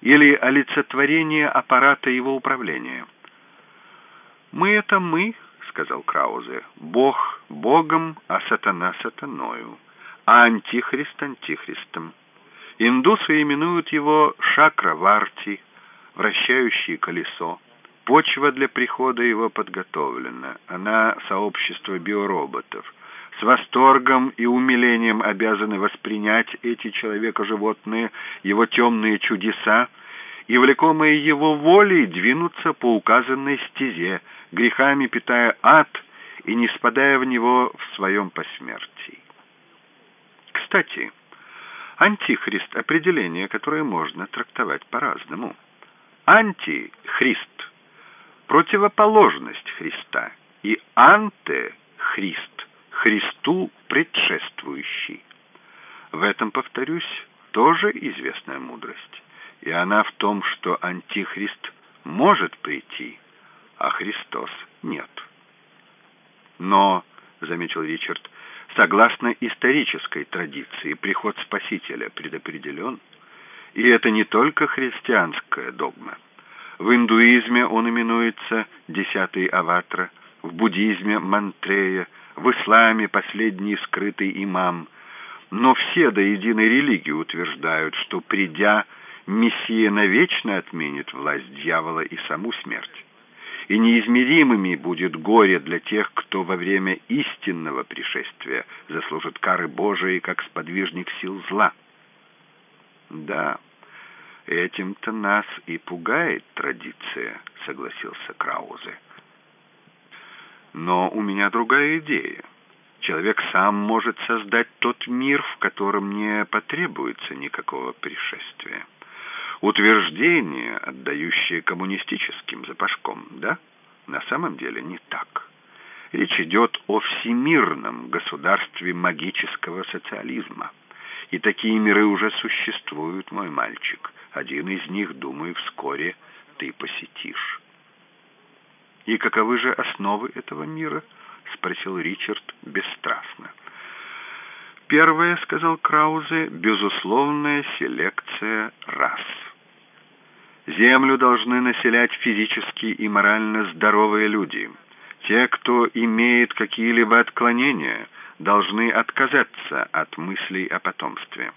Или олицетворение аппарата его управления? Мы — это мы, — сказал Краузе. «Бог Богом, а сатана сатаною, а антихрист антихристом. Индусы именуют его шакраварти, вращающее колесо. Почва для прихода его подготовлена. Она сообщество биороботов. С восторгом и умилением обязаны воспринять эти человека-животные, его темные чудеса, и, влекомые его волей, двинуться по указанной стезе, грехами питая ад и не спадая в него в своем посмертии. Кстати, антихрист — определение, которое можно трактовать по-разному. Антихрист — противоположность Христа, и антехрист — Христу предшествующий. В этом, повторюсь, тоже известная мудрость, и она в том, что антихрист может прийти — а Христос нет. Но, — заметил Ричард, — согласно исторической традиции, приход Спасителя предопределен, и это не только христианская догма. В индуизме он именуется «десятый аватра», в буддизме — Мантрея, в исламе — последний скрытый имам. Но все до единой религии утверждают, что, придя, Мессия навечно отменит власть дьявола и саму смерть и неизмеримыми будет горе для тех, кто во время истинного пришествия заслужит кары Божией, как сподвижник сил зла. Да, этим-то нас и пугает традиция, согласился Краузе. Но у меня другая идея. Человек сам может создать тот мир, в котором не потребуется никакого пришествия утверждение, отдающее коммунистическим запашком, да? На самом деле не так. Речь идет о всемирном государстве магического социализма. И такие миры уже существуют, мой мальчик. Один из них, думаю, вскоре ты посетишь. «И каковы же основы этого мира?» — спросил Ричард бесстрастно. «Первое, — сказал Краузе, — безусловная селекция рас». Землю должны населять физически и морально здоровые люди. Те, кто имеет какие-либо отклонения, должны отказаться от мыслей о потомстве.